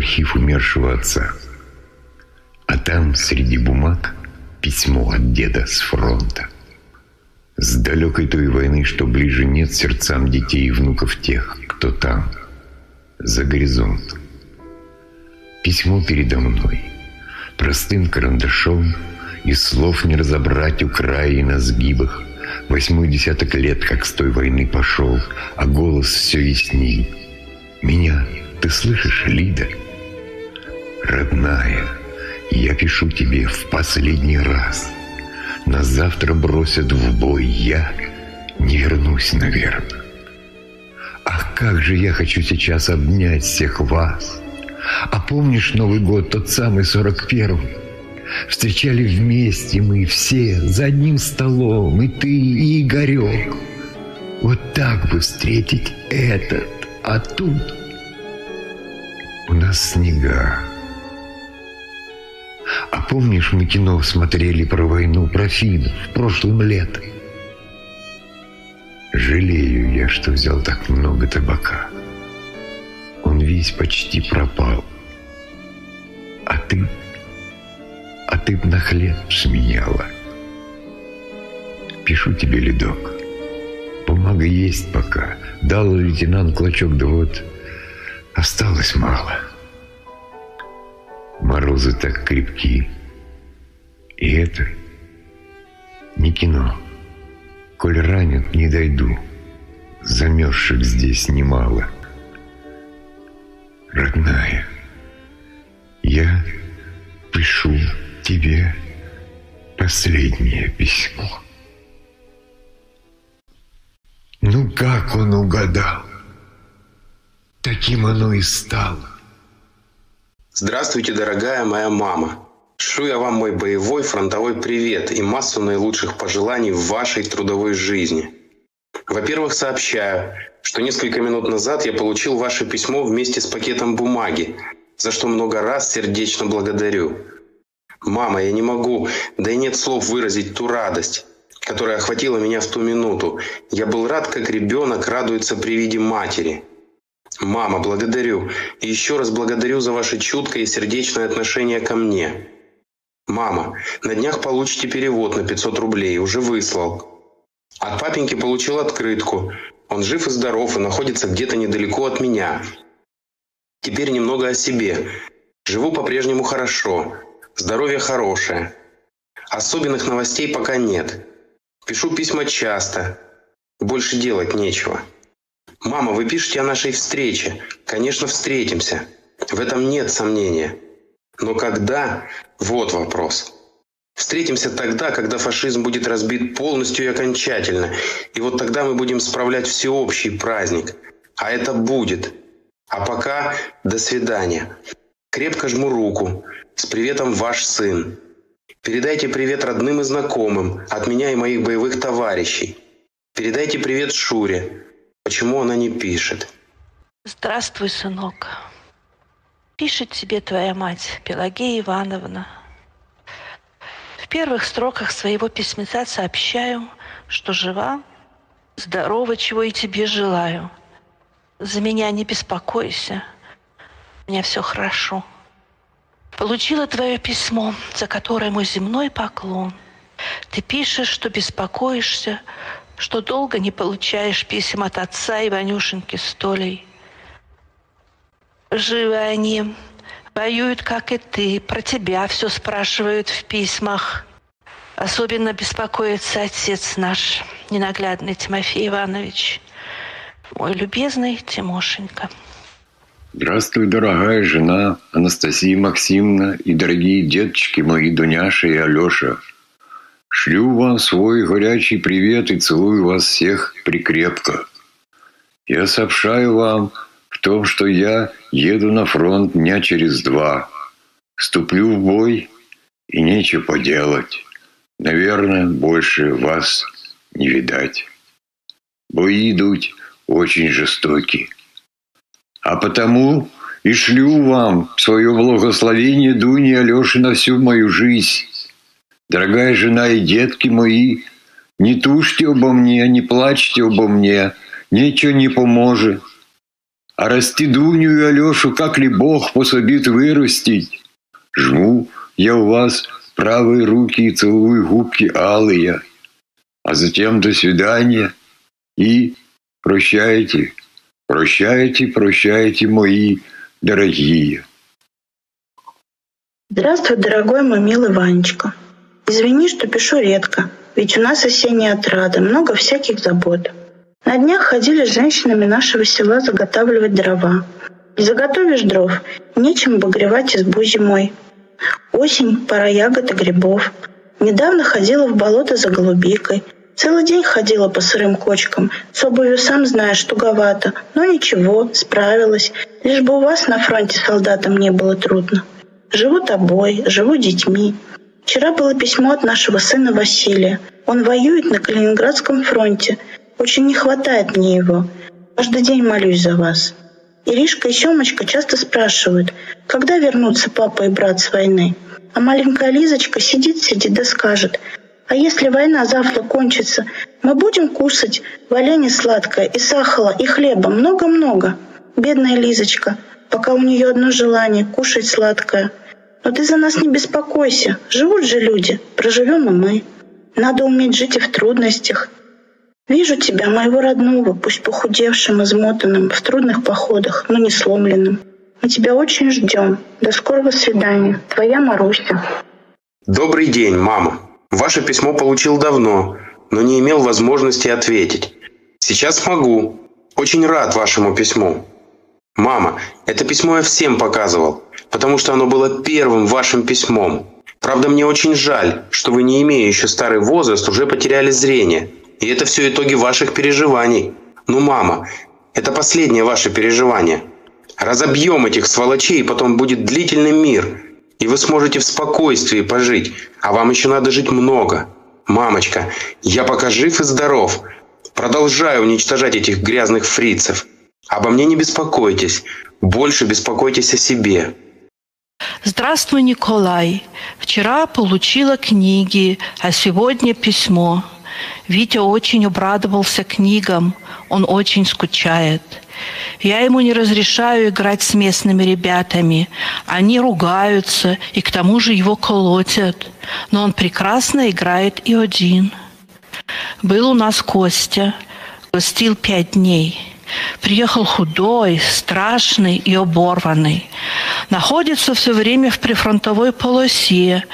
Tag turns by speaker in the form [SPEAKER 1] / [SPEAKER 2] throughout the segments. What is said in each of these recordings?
[SPEAKER 1] архив умершего отца. А там среди бумаг письмо от деда с фронта. С далекой той войны, что ближе нет сердцам детей и внуков тех, кто там, за горизонт. Письмо передо мной, простым карандашом, и слов не разобрать у края и на сгибах. Восьмой десяток лет, как с той войны пошел, а голос все ясней. Меня ты слышишь, Лида? Родная, я пишу тебе в последний раз. На завтра бросят в бой, я не вернусь, наверное. Ах, как же я хочу сейчас обнять всех вас. А помнишь Новый год, тот самый сорок первый? Встречали вместе мы все за одним столом, и ты, и Игорек. Вот так бы встретить этот, а тут у нас снега. А помнишь, мы кино смотрели про войну, про финнов прошлым летом? Жалею я, что взял так много табака. Он весь почти пропал. А ты а ты б на хлеб сменяла. Пишу тебе, ледок. Бумага есть пока. Дал лейтенант клочок, да вот осталось мало. Морозы так крепки. И это не кино. Коль ранят, не дойду. Замерзших здесь немало. Родная, я пишу тебе последнее письмо. Ну как он угадал? Таким оно и стало.
[SPEAKER 2] Здравствуйте, дорогая моя мама. Шлю я вам мой боевой фронтовой привет и массу наилучших пожеланий в вашей трудовой жизни. Во-первых, сообщаю, что несколько минут назад я получил ваше письмо вместе с пакетом бумаги, за что много раз сердечно благодарю. Мама, я не могу, да и нет слов выразить ту радость, которая охватила меня в ту минуту. Я был рад, как ребенок радуется при виде матери. Мама, благодарю. И еще раз благодарю за ваше чуткое и сердечное отношение ко мне. Мама, на днях получите перевод на 500 рублей, уже выслал. От папеньки получил открытку. Он жив и здоров и находится где-то недалеко от меня. Теперь немного о себе. Живу по-прежнему хорошо. Здоровье хорошее. Особенных новостей пока нет. Пишу письма часто. Больше делать нечего. Мама, вы пишете о нашей встрече. Конечно, встретимся. В этом нет сомнения. Но когда? Вот вопрос. Встретимся тогда, когда фашизм будет разбит полностью и окончательно. И вот тогда мы будем справлять всеобщий праздник. А это будет. А пока до свидания. Крепко жму руку. С приветом ваш сын. Передайте привет родным и знакомым от меня и моих боевых товарищей. Передайте привет Шуре. Почему она не пишет?
[SPEAKER 3] Здравствуй, сынок. Пишет тебе твоя мать, Пелагея Ивановна. В первых строках своего письмеца сообщаю, что жива, здорова, чего и тебе желаю. За меня не беспокойся. У меня все хорошо. Получила твое письмо, за которое мой земной поклон. Ты пишешь, что беспокоишься, что долго не получаешь писем от отца и Ванюшеньки с Толей. Живы они, воюют, как и ты, про тебя все спрашивают в письмах. Особенно беспокоится отец наш, ненаглядный Тимофей Иванович, мой любезный Тимошенька.
[SPEAKER 1] Здравствуй, дорогая жена Анастасия Максимовна и дорогие деточки мои Дуняша и Алеша. Шлю вам свой горячий привет и целую вас всех прикрепко. Я сообщаю вам в том, что я еду на фронт дня через два. Вступлю в бой и нечего поделать. Наверное, больше вас не видать. Бои идут очень жестокие. А потому и шлю вам свое благословение Дуни Алеши на всю мою жизнь. Дорогая жена и детки мои, не тушьте обо мне, не плачьте обо мне, ничего не поможет. А расти Дуню и Алешу как ли Бог пособит вырастить? Жму я у вас правые руки и целую губки алые, а затем до свидания и прощайте, прощайте, прощайте, мои дорогие.
[SPEAKER 4] Здравствуй, дорогой мой милый Ванечка. Извини, что пишу редко, ведь у нас осенняя отрада, много всяких забот. На днях ходили с женщинами нашего села заготавливать дрова. Не заготовишь дров, нечем обогревать избу зимой. Осень, пора ягод и грибов. Недавно ходила в болото за голубикой. Целый день ходила по сырым кочкам. С обувью сам знаешь, туговато. Но ничего, справилась. Лишь бы у вас на фронте солдатам не было трудно. Живу тобой, живу детьми. Вчера было письмо от нашего сына Василия. Он воюет на Калининградском фронте. Очень не хватает мне его. Каждый день молюсь за вас. Иришка и Семочка часто спрашивают, когда вернутся папа и брат с войны. А маленькая Лизочка сидит-сидит да скажет, а если война завтра кончится, мы будем кушать варенье сладкое и сахара, и хлеба много-много. Бедная Лизочка, пока у нее одно желание — кушать сладкое. Но ты за нас не беспокойся. Живут же люди, проживем и мы. Надо уметь жить и в трудностях. Вижу тебя, моего родного, пусть похудевшим, измотанным, в трудных походах, но не сломленным. Мы тебя очень ждем. До скорого свидания. Твоя Маруся.
[SPEAKER 2] Добрый день, мама. Ваше письмо получил давно, но не имел возможности ответить. Сейчас могу. Очень рад вашему письму. Мама, это письмо я всем показывал, потому что оно было первым вашим письмом. Правда, мне очень жаль, что вы, не имея еще старый возраст, уже потеряли зрение. И это все итоги ваших переживаний. Ну, мама, это последнее ваше переживание. Разобьем этих сволочей, и потом будет длительный мир. И вы сможете в спокойствии пожить. А вам еще надо жить много. Мамочка, я пока жив и здоров. Продолжаю уничтожать этих грязных фрицев. Обо мне не беспокойтесь. Больше беспокойтесь о себе.
[SPEAKER 3] Здравствуй, Николай. Вчера получила книги, а сегодня письмо. Витя очень обрадовался книгам. Он очень скучает. Я ему не разрешаю играть с местными ребятами. Они ругаются и к тому же его колотят. Но он прекрасно играет и один. Был у нас Костя. Гостил пять дней. Приехал худой, страшный и оборванный. Находится все время в прифронтовой полосе.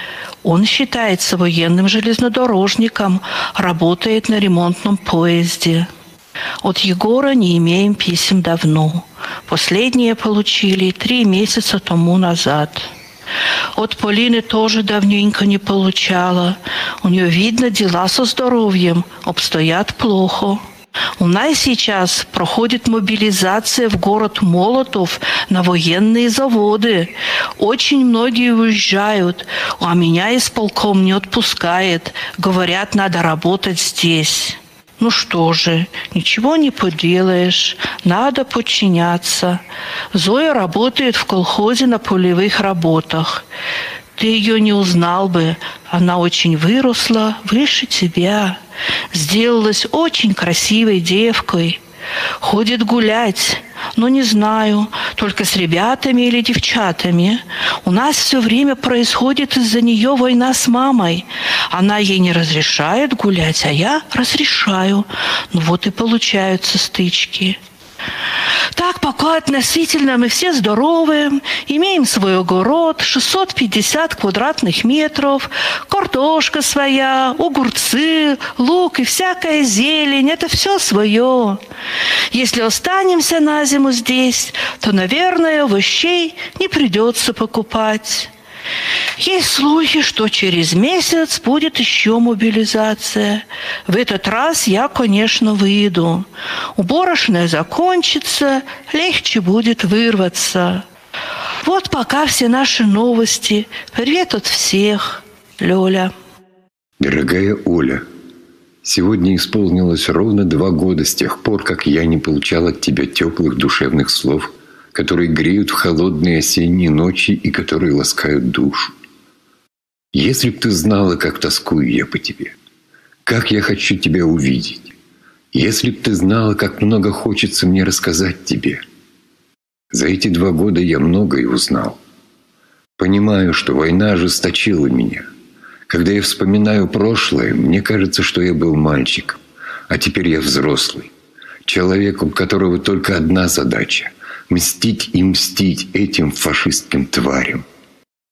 [SPEAKER 3] Он считается военным железнодорожником, работает на ремонтном поезде. От Егора не имеем писем давно. Последние получили три месяца тому назад. От Полины тоже давненько не получала. У нее, видно, дела со здоровьем обстоят плохо. У нас сейчас проходит мобилизация в город Молотов на военные заводы. Очень многие уезжают, а меня исполком не отпускает. Говорят, надо работать здесь. Ну что же, ничего не поделаешь, надо подчиняться. Зоя работает в колхозе на полевых работах. Ты ее не узнал бы, она очень выросла, выше тебя сделалась очень красивой девкой. Ходит гулять, но не знаю, только с ребятами или девчатами. У нас все время происходит из-за нее война с мамой. Она ей не разрешает гулять, а я разрешаю. Ну вот и получаются стычки. Так, пока относительно мы все здоровые, имеем свой огород, 650 квадратных метров, картошка своя, огурцы, лук и всякая зелень, это все свое. Если останемся на зиму здесь, то, наверное, овощей не придется покупать. Есть слухи, что через месяц будет еще мобилизация. В этот раз я, конечно, выйду. Уборочная закончится, легче будет вырваться. Вот пока все наши новости. Привет от всех. Лёля.
[SPEAKER 1] Дорогая Оля, сегодня исполнилось ровно два года с тех пор, как я не получал от тебя теплых душевных слов – которые греют в холодные осенние ночи и которые ласкают душу. Если б ты знала, как тоскую я по тебе, как я хочу тебя увидеть, если б ты знала, как много хочется мне рассказать тебе, За эти два года я многое узнал. Понимаю, что война ожесточила меня. Когда я вспоминаю прошлое, мне кажется, что я был мальчиком, а теперь я взрослый. Человек, у которого только одна задача – мстить и мстить этим фашистским тварям.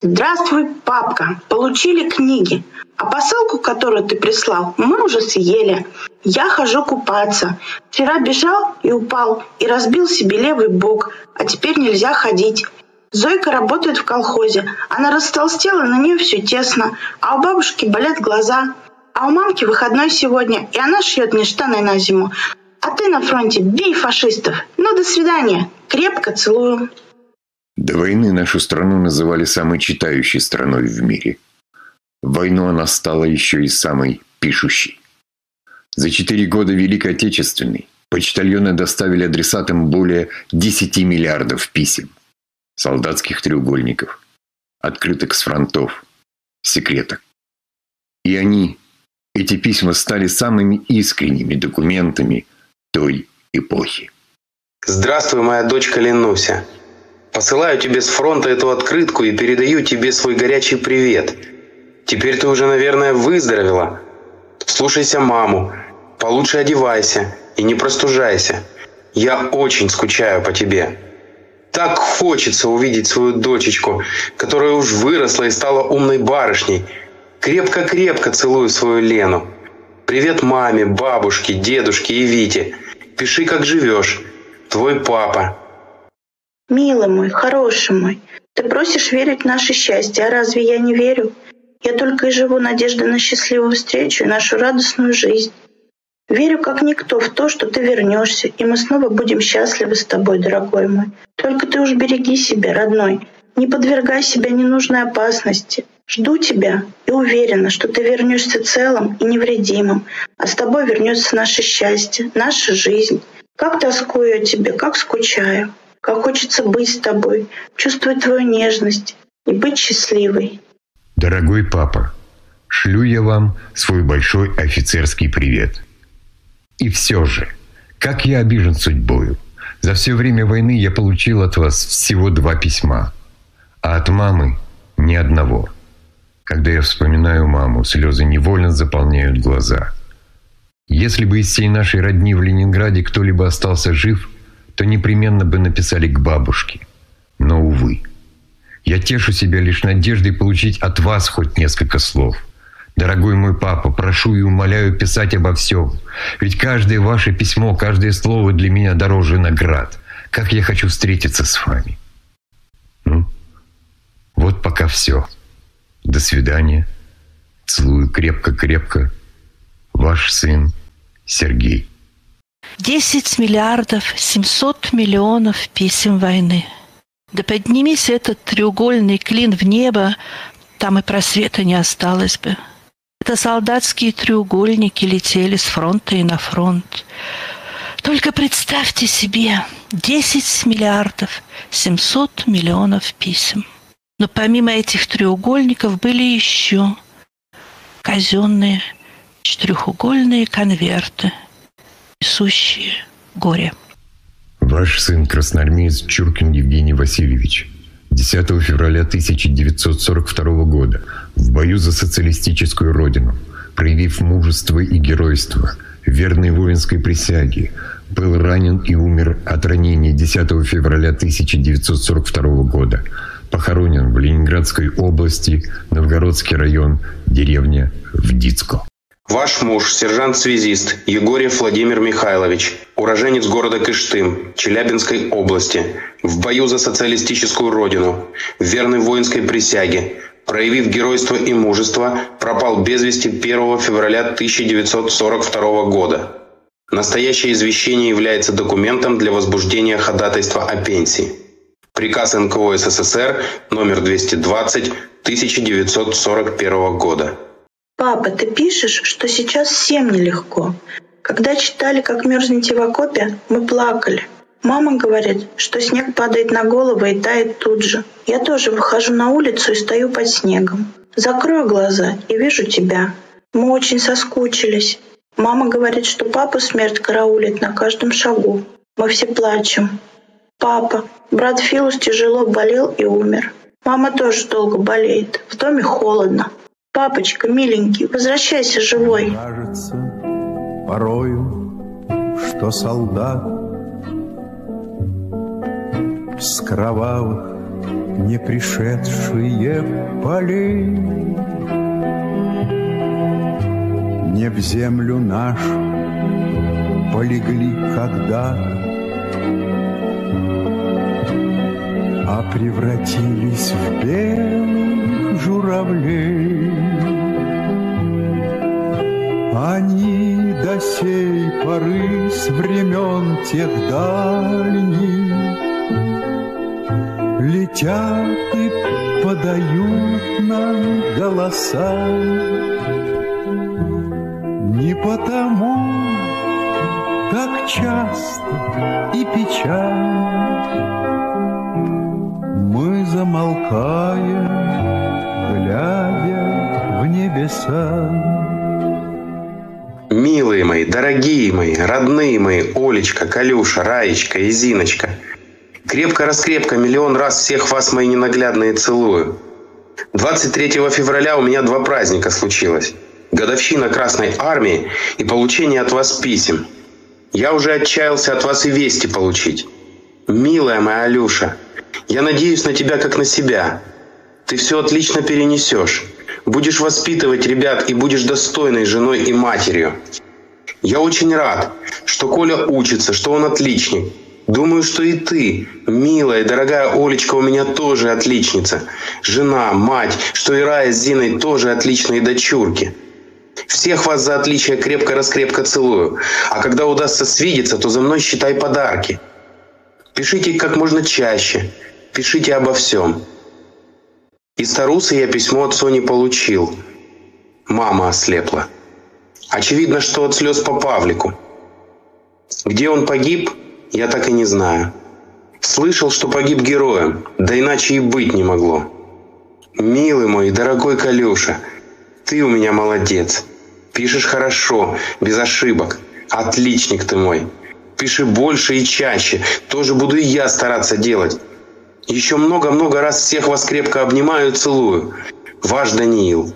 [SPEAKER 4] Здравствуй, папка. Получили книги. А посылку, которую ты прислал, мы уже съели. Я хожу купаться. Вчера бежал и упал, и разбил себе левый бок, а теперь нельзя ходить. Зойка работает в колхозе. Она растолстела, на нее все тесно. А у бабушки болят глаза. А у мамки выходной сегодня, и она шьет мне штаны на зиму. А ты на фронте бей фашистов. Ну, до свидания. Крепко целую.
[SPEAKER 1] До войны нашу страну называли самой читающей страной в мире. В войну она стала еще и самой пишущей. За четыре года Великой Отечественной почтальоны доставили адресатам более 10 миллиардов писем, солдатских треугольников, открыток с фронтов, секреток. И они, эти письма, стали самыми искренними документами той эпохи.
[SPEAKER 2] Здравствуй, моя дочка Ленуся. Посылаю тебе с фронта эту открытку и передаю тебе свой горячий привет. Теперь ты уже, наверное, выздоровела. Слушайся маму, получше одевайся и не простужайся. Я очень скучаю по тебе. Так хочется увидеть свою дочечку, которая уж выросла и стала умной барышней. Крепко-крепко целую свою Лену. Привет маме, бабушке, дедушке и Вите. Пиши, как живешь. Твой папа.
[SPEAKER 4] Милый мой, хороший мой, ты просишь верить в наше счастье, а разве я не верю? Я только и живу надеждой на счастливую встречу и нашу радостную жизнь. Верю как никто в то, что ты вернешься, и мы снова будем счастливы с тобой, дорогой мой. Только ты уж береги себя, родной. Не подвергай себя ненужной опасности. Жду тебя и уверена, что ты вернешься целым и невредимым, а с тобой вернется наше счастье, наша жизнь. Как тоскую я тебе, как скучаю. Как хочется быть с тобой, чувствовать твою нежность и быть счастливой.
[SPEAKER 1] Дорогой папа, шлю я вам свой большой офицерский привет. И все же, как я обижен судьбою. За все время войны я получил от вас всего два письма, а от мамы ни одного. Когда я вспоминаю маму, слезы невольно заполняют глаза. Если бы из всей нашей родни в Ленинграде кто-либо остался жив – то непременно бы написали к бабушке. Но, увы. Я тешу себя лишь надеждой получить от вас хоть несколько слов. Дорогой мой папа, прошу и умоляю писать обо всем. Ведь каждое ваше письмо, каждое слово для меня дороже наград. Как я хочу встретиться с вами. Ну, вот пока все. До свидания. Целую крепко-крепко. Ваш сын Сергей.
[SPEAKER 3] 10 миллиардов 700 миллионов писем войны. Да поднимись этот треугольный клин в небо, там и просвета не осталось бы. Это солдатские треугольники летели с фронта и на фронт. Только представьте себе 10 миллиардов 700 миллионов писем. Но помимо этих треугольников были еще казенные четырехугольные конверты – несущие горе.
[SPEAKER 1] Ваш сын красноармеец Чуркин Евгений Васильевич. 10 февраля 1942 года. В бою за социалистическую родину, проявив мужество и геройство, верной воинской присяге, был ранен и умер от ранения 10 февраля 1942 года. Похоронен в Ленинградской области, Новгородский район, деревня Вдицко.
[SPEAKER 2] Ваш муж, сержант-связист Егорьев Владимир Михайлович, уроженец города Кыштым, Челябинской области, в бою за социалистическую родину, в верной воинской присяге, проявив геройство и мужество, пропал без вести 1 февраля 1942 года. Настоящее извещение является документом для возбуждения ходатайства о пенсии. Приказ НКО СССР номер 220 1941 года.
[SPEAKER 4] Папа, ты пишешь, что сейчас всем нелегко. Когда читали, как мерзнете в окопе, мы плакали. Мама говорит, что снег падает на голову и тает тут же. Я тоже выхожу на улицу и стою под снегом. Закрою глаза и вижу тебя. Мы очень соскучились. Мама говорит, что папа смерть караулит на каждом шагу. Мы все плачем. Папа, брат Филус тяжело болел и умер. Мама тоже долго болеет. В доме холодно. Папочка, миленький, возвращайся живой.
[SPEAKER 5] Кажется порою, что солдат с кровавых не пришедшие полей не в землю нашу полегли когда-то, а превратились в белых журавлей. Они до сей поры с времен тех дальних Летят и подают нам голоса Не потому, как часто и печально Замолкаем, глядя в небеса.
[SPEAKER 2] Милые мои, дорогие мои, родные мои, Олечка, Калюша, Раечка и Зиночка. Крепко-раскрепко миллион раз всех вас, мои ненаглядные, целую. 23 февраля у меня два праздника случилось. Годовщина Красной Армии и получение от вас писем. Я уже отчаялся от вас и вести получить. Милая моя Алюша, я надеюсь на тебя как на себя. Ты все отлично перенесешь. Будешь воспитывать ребят и будешь достойной женой и матерью. Я очень рад, что Коля учится, что он отличник. Думаю, что и ты, милая, дорогая Олечка, у меня тоже отличница. Жена, мать, что и Рая с Зиной тоже отличные дочурки. Всех вас за отличие крепко-раскрепко целую. А когда удастся свидеться, то за мной считай подарки. Пишите как можно чаще. Пишите обо всем. Из Тарусы я письмо от Сони получил. Мама ослепла. Очевидно, что от слез по Павлику. Где он погиб, я так и не знаю. Слышал, что погиб героем, да иначе и быть не могло. Милый мой, дорогой Калюша, ты у меня молодец. Пишешь хорошо, без ошибок. Отличник ты мой. Пиши больше и чаще. Тоже буду и я стараться делать. Еще много-много раз всех вас крепко обнимаю и целую. Ваш Даниил.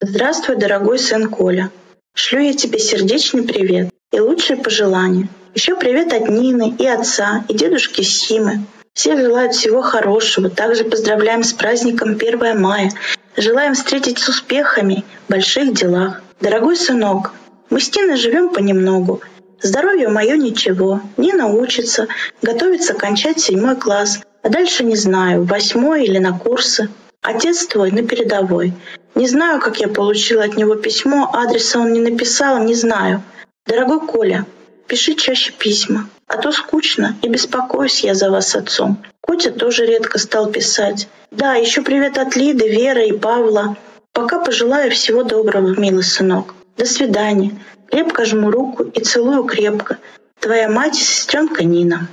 [SPEAKER 4] Здравствуй, дорогой сын Коля. Шлю я тебе сердечный привет и лучшие пожелания. Еще привет от Нины и отца, и дедушки Симы. Все желают всего хорошего. Также поздравляем с праздником 1 мая. Желаем встретить с успехами в больших делах. Дорогой сынок, мы с Тиной живем понемногу. Здоровье мое ничего. Нина учится, готовится кончать седьмой класс. А дальше не знаю, восьмой или на курсы. Отец твой на передовой. Не знаю, как я получила от него письмо, адреса он не написал, не знаю. Дорогой Коля, пиши чаще письма, а то скучно и беспокоюсь я за вас отцом. Котя тоже редко стал писать. Да, еще привет от Лиды, Веры и Павла. Пока пожелаю всего доброго, милый сынок. До свидания. Крепко жму руку и целую крепко. Твоя мать и сестренка Нина.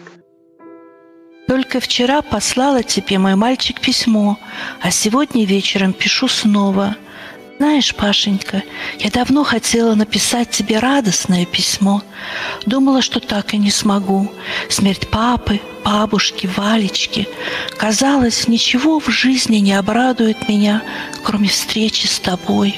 [SPEAKER 3] Только вчера послала тебе мой мальчик письмо, а сегодня вечером пишу снова. Знаешь, Пашенька, я давно хотела написать тебе радостное письмо. Думала, что так и не смогу. Смерть папы, бабушки, Валечки. Казалось, ничего в жизни не обрадует меня, кроме встречи с тобой.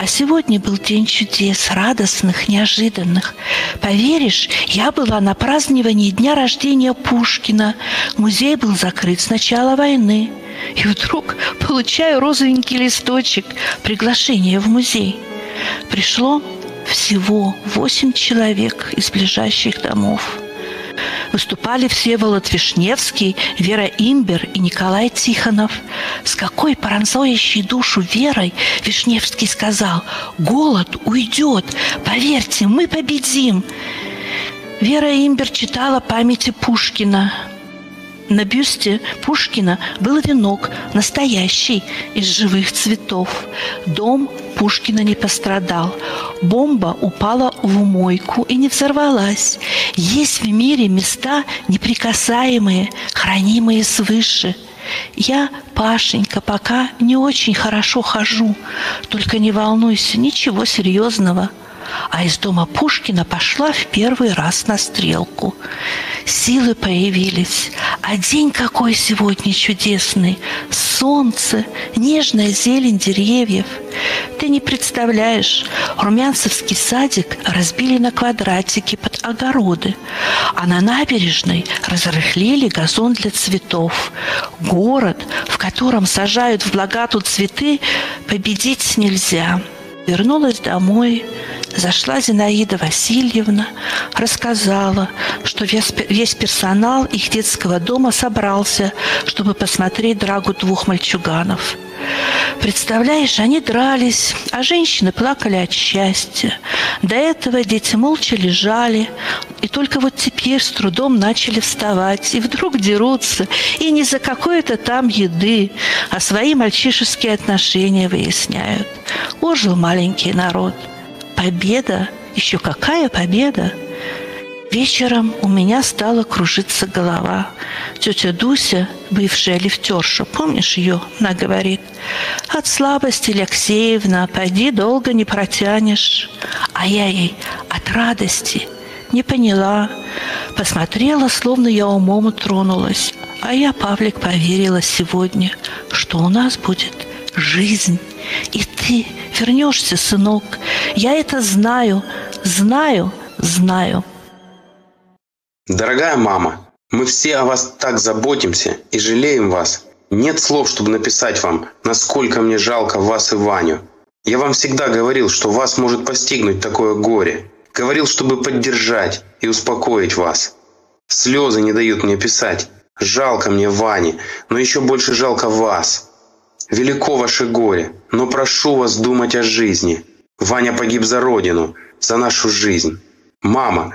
[SPEAKER 3] А сегодня был день чудес, радостных, неожиданных. Поверишь, я была на праздновании дня рождения Пушкина. Музей был закрыт с начала войны. И вдруг получаю розовенький листочек, приглашение в музей. Пришло всего восемь человек из ближайших домов. Выступали Всеволод Вишневский, Вера Имбер и Николай Тихонов. С какой пронзающей душу верой Вишневский сказал «Голод уйдет, поверьте, мы победим». Вера Имбер читала памяти Пушкина. На бюсте Пушкина был венок, настоящий, из живых цветов. Дом Пушкина не пострадал. Бомба упала в мойку и не взорвалась. Есть в мире места неприкасаемые, хранимые свыше. Я, Пашенька, пока не очень хорошо хожу. Только не волнуйся, ничего серьезного. а из дома Пушкина пошла в первый раз на стрелку. Силы появились, а день какой сегодня чудесный. Солнце, нежная зелень деревьев. Ты не представляешь, Румянцевский садик разбили на квадратики под огороды, а на набережной разрыхлили газон для цветов. Город, в котором сажают в благату цветы, победить нельзя. Вернулась домой, зашла Зинаида Васильевна, рассказала, что весь, весь персонал их детского дома собрался, чтобы посмотреть драгу двух мальчуганов – Представляешь, они дрались, а женщины плакали от счастья. До этого дети молча лежали, и только вот теперь с трудом начали вставать, и вдруг дерутся, и не за какой-то там еды, а свои мальчишеские отношения выясняют. Ожил маленький народ. Победа? Еще какая победа? Вечером у меня стала кружиться голова. Тетя Дуся, бывшая лифтерша, помнишь ее, она говорит, от слабости, Алексеевна, пойди долго не протянешь. А я ей от радости не поняла, посмотрела, словно я умом тронулась. А я, Павлик, поверила сегодня, что у нас будет жизнь. И ты вернешься, сынок. Я это знаю, знаю, знаю.
[SPEAKER 2] Дорогая мама, мы все о вас так заботимся и жалеем вас. Нет слов, чтобы написать вам, насколько мне жалко вас и Ваню. Я вам всегда говорил, что вас может постигнуть такое горе. Говорил, чтобы поддержать и успокоить вас. Слезы не дают мне писать. Жалко мне Вани, но еще больше жалко вас. Велико ваше горе, но прошу вас думать о жизни. Ваня погиб за родину, за нашу жизнь. Мама,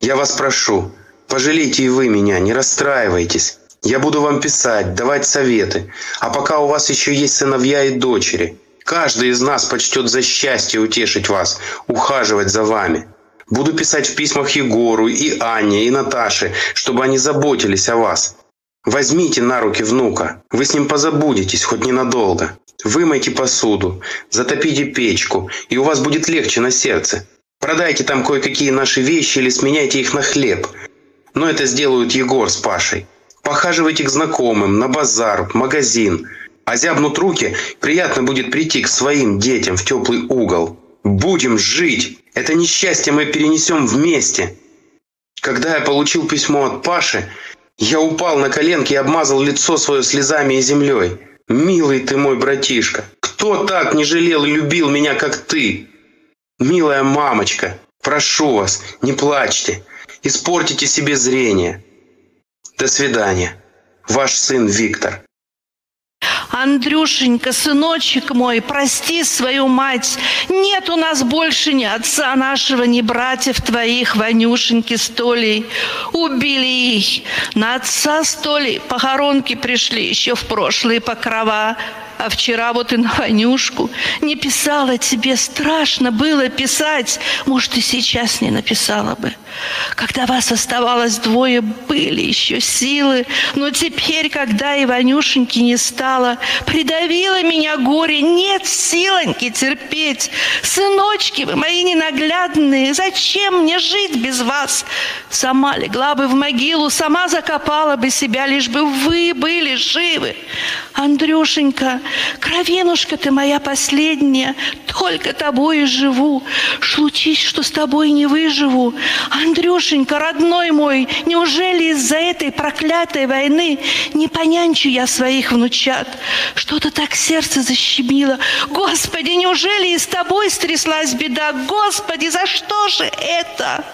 [SPEAKER 2] я вас прошу, Пожалейте и вы меня, не расстраивайтесь. Я буду вам писать, давать советы. А пока у вас еще есть сыновья и дочери. Каждый из нас почтет за счастье утешить вас, ухаживать за вами. Буду писать в письмах Егору и Анне и Наташе, чтобы они заботились о вас. Возьмите на руки внука, вы с ним позабудетесь хоть ненадолго. Вымойте посуду, затопите печку, и у вас будет легче на сердце. Продайте там кое-какие наши вещи или сменяйте их на хлеб – но это сделают Егор с Пашей. Похаживайте к знакомым, на базар, в магазин. А зябнут руки, приятно будет прийти к своим детям в теплый угол. Будем жить. Это несчастье мы перенесем вместе. Когда я получил письмо от Паши, я упал на коленки и обмазал лицо свое слезами и землей. Милый ты мой братишка, кто так не жалел и любил меня, как ты? Милая мамочка, прошу вас, не плачьте испортите себе зрение. До свидания. Ваш сын Виктор.
[SPEAKER 3] Андрюшенька, сыночек мой, прости свою мать. Нет у нас больше ни отца нашего, ни братьев твоих, Ванюшеньки, Столей. Убили их. На отца Столей похоронки пришли еще в прошлые покрова. А вчера вот и на Ванюшку не писала тебе, страшно было писать. Может, и сейчас не написала бы. Когда вас оставалось двое, были еще силы, но теперь, когда и Ванюшеньки не стало, придавило меня горе, нет силоньки терпеть. Сыночки вы мои ненаглядные, зачем мне жить без вас? Сама легла бы в могилу, сама закопала бы себя, лишь бы вы были живы. Андрюшенька, кровинушка ты моя последняя, только тобой живу. Случись, что с тобой не выживу. Андрюшенька, родной мой, неужели из-за этой проклятой войны не понянчу я своих внучат? Что-то так сердце защемило. Господи, неужели и с тобой стряслась беда? Господи, за что же это?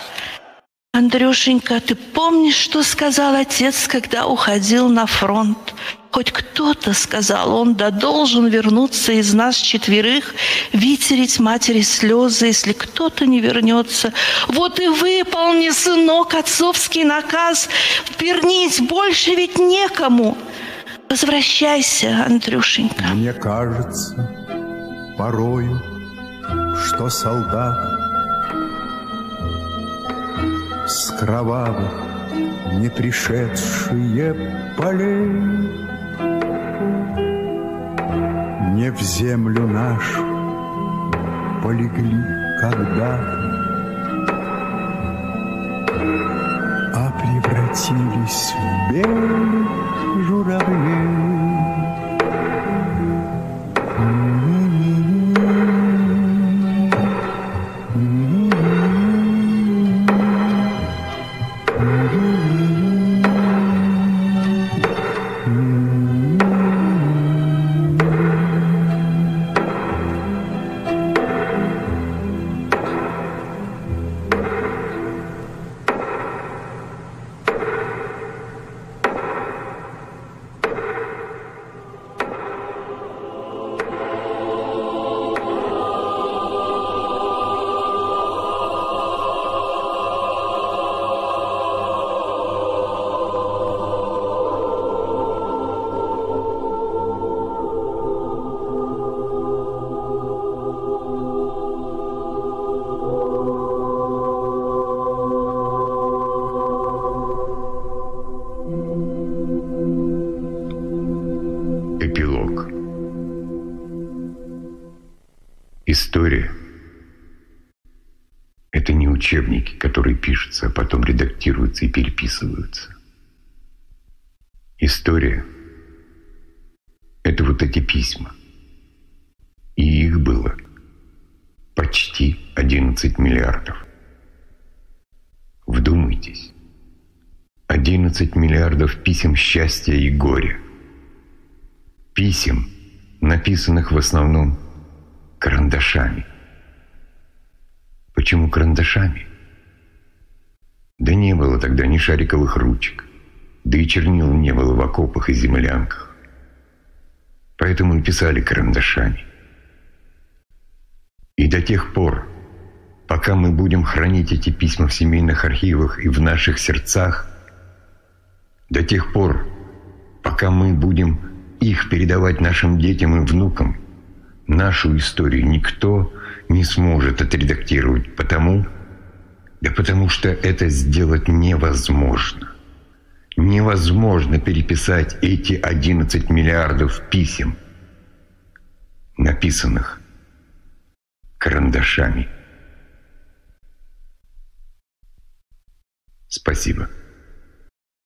[SPEAKER 3] Андрюшенька, ты помнишь, что сказал отец, когда уходил на фронт? Хоть кто-то сказал, он да должен вернуться из нас четверых, вытереть матери слезы, если кто-то не вернется. Вот и выполни, сынок, отцовский наказ, вернись, больше ведь некому. Возвращайся, Андрюшенька.
[SPEAKER 5] Мне кажется порою, что солдат с кровавых не пришедшие полей не в землю нашу полегли когда-то, а превратились в белых журавлей.
[SPEAKER 1] Учебники, которые пишутся, а потом редактируются и переписываются. История – это вот эти письма. И их было почти 11 миллиардов. Вдумайтесь. 11 миллиардов писем счастья и горя. Писем, написанных в основном карандашами. Почему карандашами? Да не было тогда ни шариковых ручек, да и чернил не было в окопах и землянках. Поэтому и писали карандашами. И до тех пор, пока мы будем хранить эти письма в семейных архивах и в наших сердцах, до тех пор, пока мы будем их передавать нашим детям и внукам – нашу историю никто не сможет отредактировать, потому, да потому что это сделать невозможно. Невозможно переписать эти 11 миллиардов писем, написанных карандашами. Спасибо.